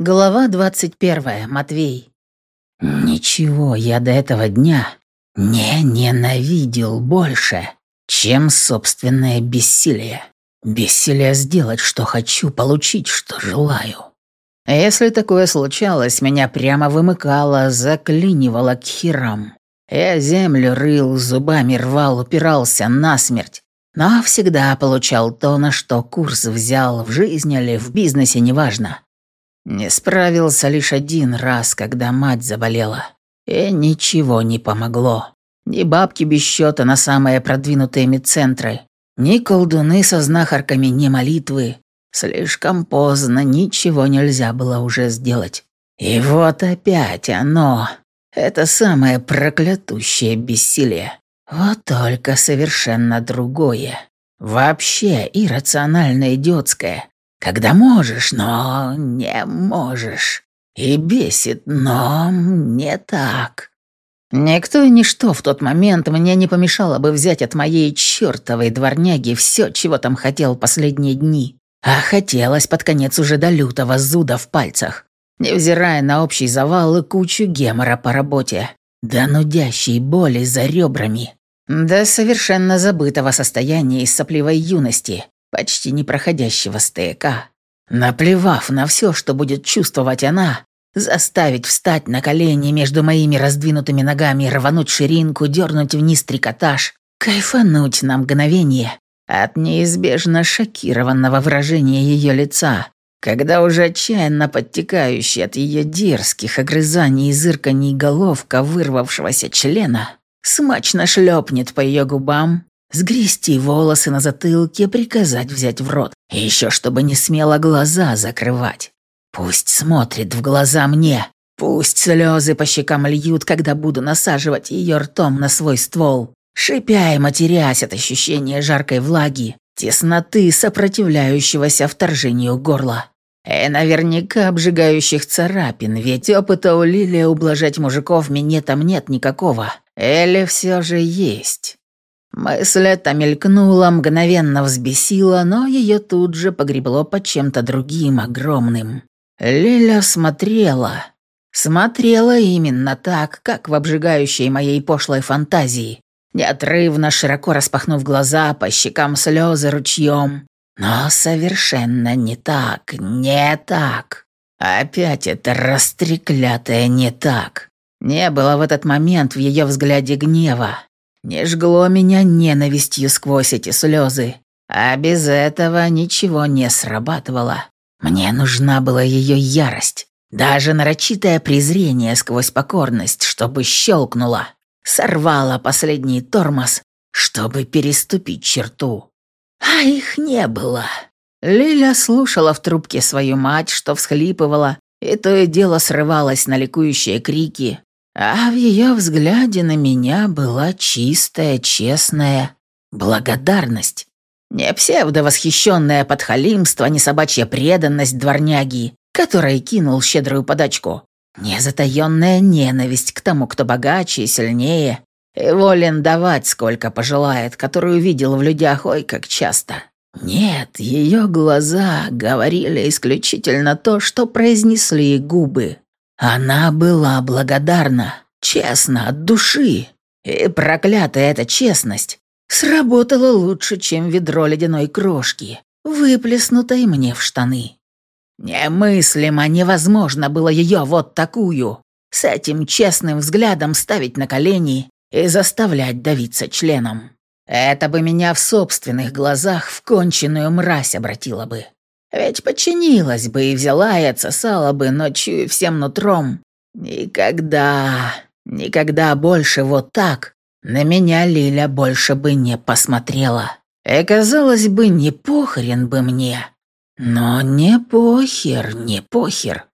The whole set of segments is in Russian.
Глава 21. Матвей. Ничего я до этого дня не ненавидел больше, чем собственное бессилие. Бессилие сделать, что хочу, получить, что желаю. Если такое случалось, меня прямо вымыкало, заклинивало к херам. Я землю рыл, зубами рвал, упирался насмерть. Но всегда получал то, на что курс взял, в жизни или в бизнесе, неважно. Не справился лишь один раз, когда мать заболела. И ничего не помогло. Ни бабки без счета на самые продвинутые медцентры, ни колдуны со знахарками, ни молитвы. Слишком поздно, ничего нельзя было уже сделать. И вот опять оно, это самое проклятущее бессилие. Вот только совершенно другое. Вообще иррационально идиотское. Когда можешь, но не можешь. И бесит, но не так. Никто и ничто в тот момент мне не помешало бы взять от моей чертовой дворняги все, чего там хотел последние дни. А хотелось под конец уже до лютого зуда в пальцах, невзирая на общий завал и кучу гемора по работе, до нудящей боли за ребрами, до совершенно забытого состояния из сопливой юности, почти непроходящего стояка. Наплевав на все, что будет чувствовать она, заставить встать на колени между моими раздвинутыми ногами, рвануть ширинку, дернуть вниз трикотаж, кайфануть на мгновение от неизбежно шокированного выражения ее лица, когда уже отчаянно подтекающий от ее дерзких огрызаний и зырканий головка вырвавшегося члена смачно шлепнет по ее губам, сгрести волосы на затылке, приказать взять в рот. И еще чтобы не смело глаза закрывать. Пусть смотрит в глаза мне. Пусть слезы по щекам льют, когда буду насаживать ее ртом на свой ствол, шипя и матерясь от ощущения жаркой влаги, тесноты, сопротивляющегося вторжению горла. И наверняка обжигающих царапин, ведь опыта у Лилии ублажать мужиков мне там нет никакого. Или все же есть. Мысль эта мелькнула, мгновенно взбесила, но ее тут же погребло под чем-то другим, огромным. Лиля смотрела. Смотрела именно так, как в обжигающей моей пошлой фантазии. Неотрывно, широко распахнув глаза, по щекам слезы ручьем. Но совершенно не так, не так. Опять это растреклятое не так. Не было в этот момент в ее взгляде гнева, не жгло меня ненавистью сквозь эти слезы. А без этого ничего не срабатывало. Мне нужна была ее ярость. Даже нарочитое презрение сквозь покорность, чтобы щелкнуло. Сорвало последний тормоз, чтобы переступить черту. А их не было. Лиля слушала в трубке свою мать, что всхлипывала, и то и дело срывалось на ликующие крики, а в ее взгляде на меня была чистая, честная благодарность. Не псевдовосхищенное подхалимство, не собачья преданность дворняги, которой кинул щедрую подачку. Не затаённая ненависть к тому, кто богаче и сильнее, и волен давать, сколько пожелает, которую видел в людях ой как часто. Нет, ее глаза говорили исключительно то, что произнесли губы. Она была благодарна, честно, от души. И проклятая эта честность сработала лучше, чем ведро ледяной крошки, выплеснутой мне в штаны. Немыслимо невозможно было ее вот такую, с этим честным взглядом ставить на колени и заставлять давиться членом. Это бы меня в собственных глазах в конченую мразь обратило бы. Ведь подчинилась бы и взяла и отсосала бы, ночью всем нутром. Никогда, никогда больше вот так на меня Лиля больше бы не посмотрела. И, казалось бы, не похрен бы мне. Но не похер, не похер.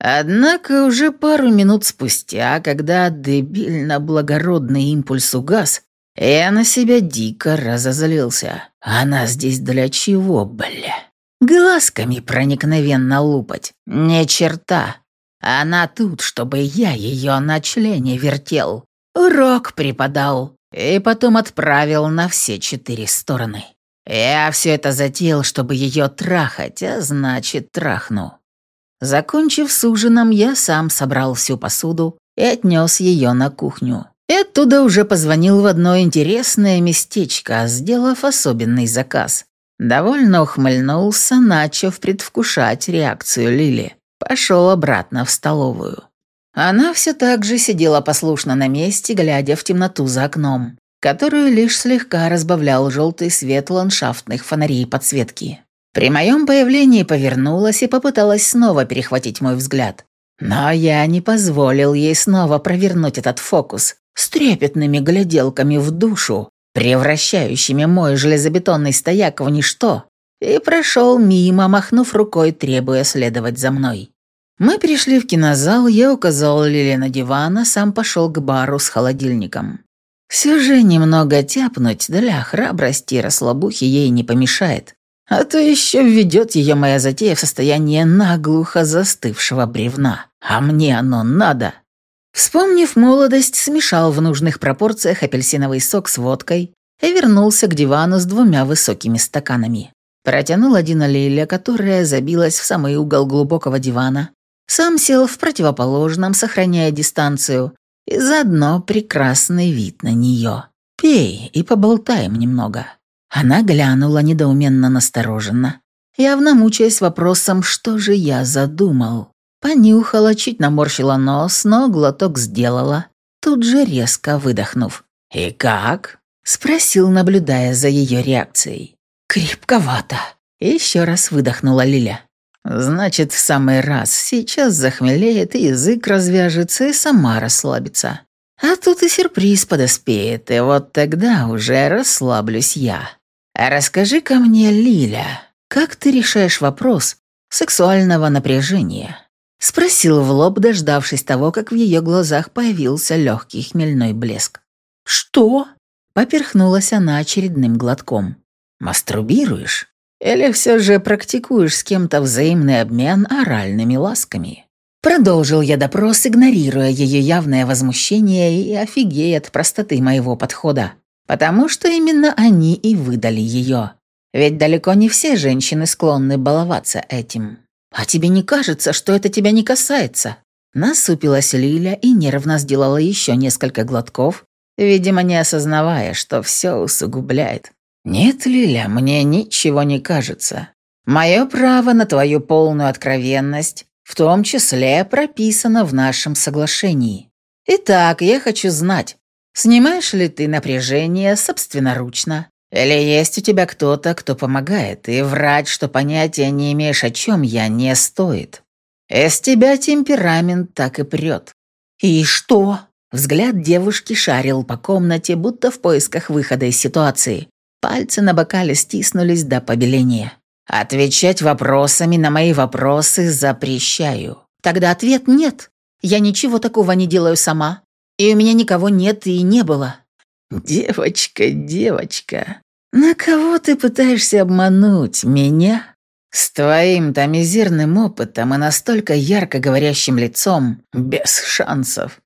Однако уже пару минут спустя, когда дебильно-благородный импульс угас, я на себя дико разозлился. Она здесь для чего, бля? Глазками проникновенно лупать. Не черта. Она тут, чтобы я ее на члене вертел. Урок преподал. И потом отправил на все четыре стороны. Я все это затеял, чтобы ее трахать, а значит, трахну. Закончив с ужином, я сам собрал всю посуду и отнес ее на кухню. И оттуда уже позвонил в одно интересное местечко, сделав особенный заказ. Довольно ухмыльнулся, начав предвкушать реакцию Лили. Пошел обратно в столовую. Она все так же сидела послушно на месте, глядя в темноту за окном, которую лишь слегка разбавлял желтый свет ландшафтных фонарей подсветки. При моем появлении повернулась и попыталась снова перехватить мой взгляд. Но я не позволил ей снова провернуть этот фокус с трепетными гляделками в душу, превращающими мой железобетонный стояк в ничто, и прошел мимо, махнув рукой, требуя следовать за мной. Мы пришли в кинозал, я указал Лиле на диван, а сам пошел к бару с холодильником. Все же немного тяпнуть для храбрости и расслабухи ей не помешает. А то еще введет ее моя затея в состояние наглухо застывшего бревна. А мне оно надо. Вспомнив молодость, смешал в нужных пропорциях апельсиновый сок с водкой и вернулся к дивану с двумя высокими стаканами. Протянул один Лиля, которая забилась в самый угол глубокого дивана, сам сел в противоположном, сохраняя дистанцию, и заодно прекрасный вид на нее. «Пей и поболтаем немного». Она глянула недоуменно настороженно, явно мучаясь вопросом, что же я задумал. Понюхала, чуть наморщила нос, но глоток сделала, тут же резко выдохнув. «И как?» – спросил, наблюдая за ее реакцией. «Крепковато», – еще раз выдохнула Лиля. Значит, в самый раз. Сейчас захмелеет, и язык развяжется, и сама расслабится. А тут и сюрприз подоспеет, и вот тогда уже расслаблюсь я. А расскажи-ка мне, Лиля, как ты решаешь вопрос сексуального напряжения?» Спросил в лоб, дождавшись того, как в ее глазах появился легкий хмельной блеск. «Что?» — поперхнулась она очередным глотком. «Мастурбируешь?» Или все же практикуешь с кем-то взаимный обмен оральными ласками?» Продолжил я допрос, игнорируя ее явное возмущение и офигея от простоты моего подхода. Потому что именно они и выдали ее. Ведь далеко не все женщины склонны баловаться этим. «А тебе не кажется, что это тебя не касается?» Насупилась Лиля и нервно сделала еще несколько глотков, видимо, не осознавая, что все усугубляет. «Нет, Лиля, мне ничего не кажется. Мое право на твою полную откровенность в том числе прописано в нашем соглашении. Итак, я хочу знать, снимаешь ли ты напряжение собственноручно, или есть у тебя кто-то, кто помогает, и врать, что понятия не имеешь, о чем я, не стоит. Из тебя темперамент так и прет». «И что?» Взгляд девушки шарил по комнате, будто в поисках выхода из ситуации. Пальцы на бокале стиснулись до побеления. «Отвечать вопросами на мои вопросы запрещаю». «Тогда ответ нет. Я ничего такого не делаю сама. И у меня никого нет и не было». «Девочка, девочка, на кого ты пытаешься обмануть? Меня?» С твоим-то мизерным опытом и настолько ярко говорящим лицом, без шансов.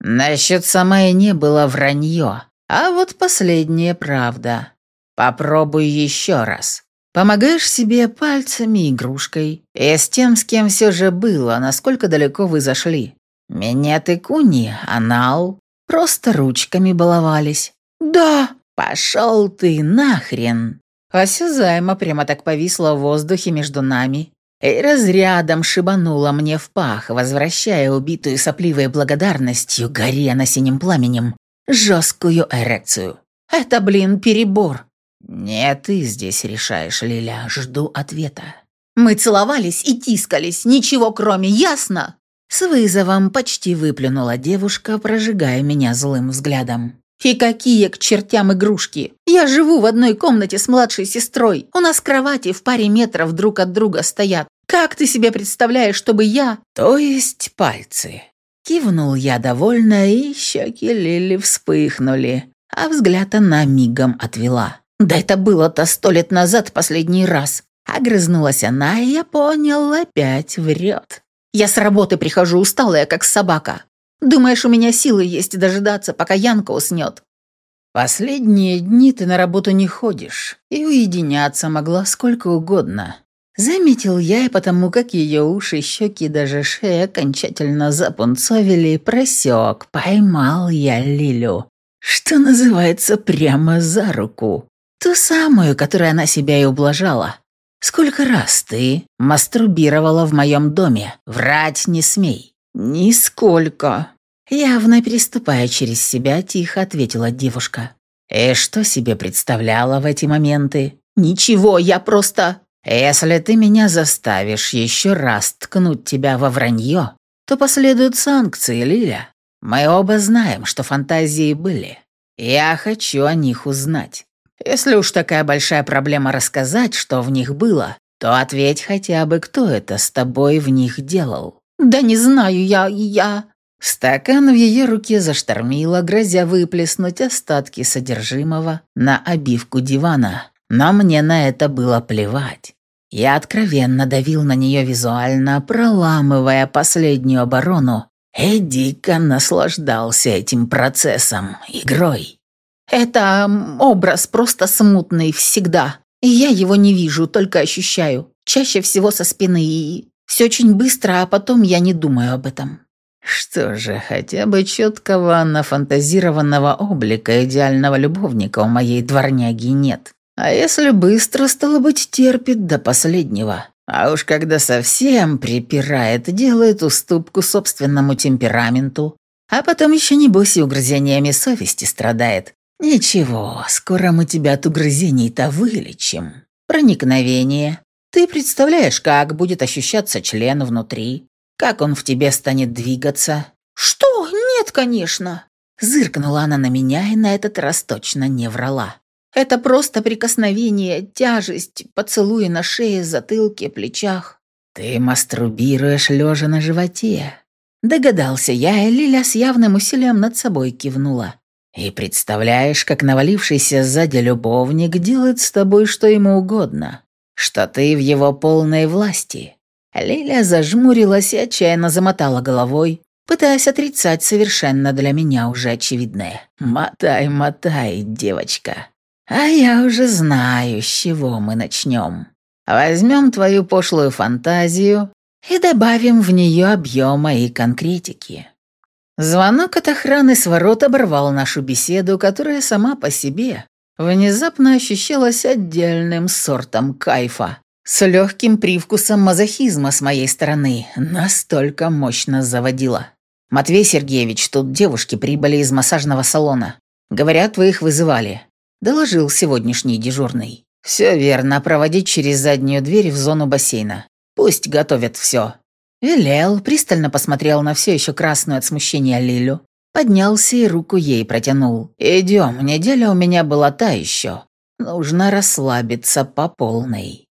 Насчет самой не было вранье, а вот последняя правда. Попробуй еще раз. Помогаешь себе пальцами, игрушкой. И с тем, с кем все же было, насколько далеко вы зашли. Меня ты куни, анал. Просто ручками баловались. Да, пошел ты нахрен. Осязаемо прямо так повисла в воздухе между нами и разрядом шибанула мне в пах, возвращая убитую сопливой благодарностью, горя на синим пламенем, жесткую эрекцию. Это, блин, перебор. «Не ты здесь решаешь, Лиля, жду ответа». «Мы целовались и тискались, ничего кроме, ясно?» С вызовом почти выплюнула девушка, прожигая меня злым взглядом. «И какие к чертям игрушки? Я живу в одной комнате с младшей сестрой. У нас кровати в паре метров друг от друга стоят. Как ты себе представляешь, чтобы я...» «То есть пальцы?» Кивнул я довольно, и щеки Лили вспыхнули, а взгляд она мигом отвела. «Да это было-то сто лет назад последний раз!» Огрызнулась она, и я понял, опять врет. «Я с работы прихожу усталая, как собака. Думаешь, у меня силы есть дожидаться, пока Янка уснет?» «Последние дни ты на работу не ходишь, и уединяться могла сколько угодно. Заметил я, и потому как ее уши, щеки даже шея окончательно запунцовили, просек, поймал я Лилю. Что называется, прямо за руку. Ту самую, которой она себя и ублажала. Сколько раз ты мастурбировала в моем доме? Врать не смей. Нисколько. Явно переступая через себя, тихо ответила девушка. И что себе представляла в эти моменты? Ничего, я просто... Если ты меня заставишь еще раз ткнуть тебя во вранье, то последуют санкции, Лиля. Мы оба знаем, что фантазии были. Я хочу о них узнать. Если уж такая большая проблема рассказать, что в них было, то ответь хотя бы, кто это с тобой в них делал. Да не знаю я, я... Стакан в ее руке заштормило, грозя выплеснуть остатки содержимого на обивку дивана. Но мне на это было плевать. Я откровенно давил на нее визуально, проламывая последнюю оборону, и дико наслаждался этим процессом, игрой. Это образ просто смутный всегда. И я его не вижу, только ощущаю. Чаще всего со спины и все очень быстро, а потом я не думаю об этом. Что же, хотя бы четкого нафантазированного облика идеального любовника у моей дворняги нет. А если быстро, стало быть, терпит до последнего. А уж когда совсем припирает, делает уступку собственному темпераменту, а потом еще небось и угрызениями совести страдает. Ничего, скоро мы тебя от угрызений-то вылечим. Проникновение. Ты представляешь, как будет ощущаться член внутри? Как он в тебе станет двигаться? Что? Нет, конечно. Зыркнула она на меня и на этот раз точно не врала. Это просто прикосновение, тяжесть, поцелуи на шее, затылке, плечах. Ты мастурбируешь лежа на животе. Догадался я, и Лиля с явным усилием над собой кивнула. И представляешь, как навалившийся сзади любовник делает с тобой что ему угодно, что ты в его полной власти. Лиля зажмурилась и отчаянно замотала головой, пытаясь отрицать совершенно для меня уже очевидное. «Мотай, мотай, девочка». А я уже знаю, с чего мы начнем. Возьмем твою пошлую фантазию и добавим в нее объема и конкретики. Звонок от охраны с ворот оборвал нашу беседу, которая сама по себе внезапно ощущалась отдельным сортом кайфа, с легким привкусом мазохизма с моей стороны, настолько мощно заводила. «Матвей Сергеевич, тут девушки прибыли из массажного салона. Говорят, вы их вызывали доложил сегодняшний дежурный. «Все верно, проводить через заднюю дверь в зону бассейна. Пусть готовят все». Велел, пристально посмотрел на все еще красную от смущения Лилю, поднялся и руку ей протянул. «Идем, неделя у меня была та еще. Нужно расслабиться по полной».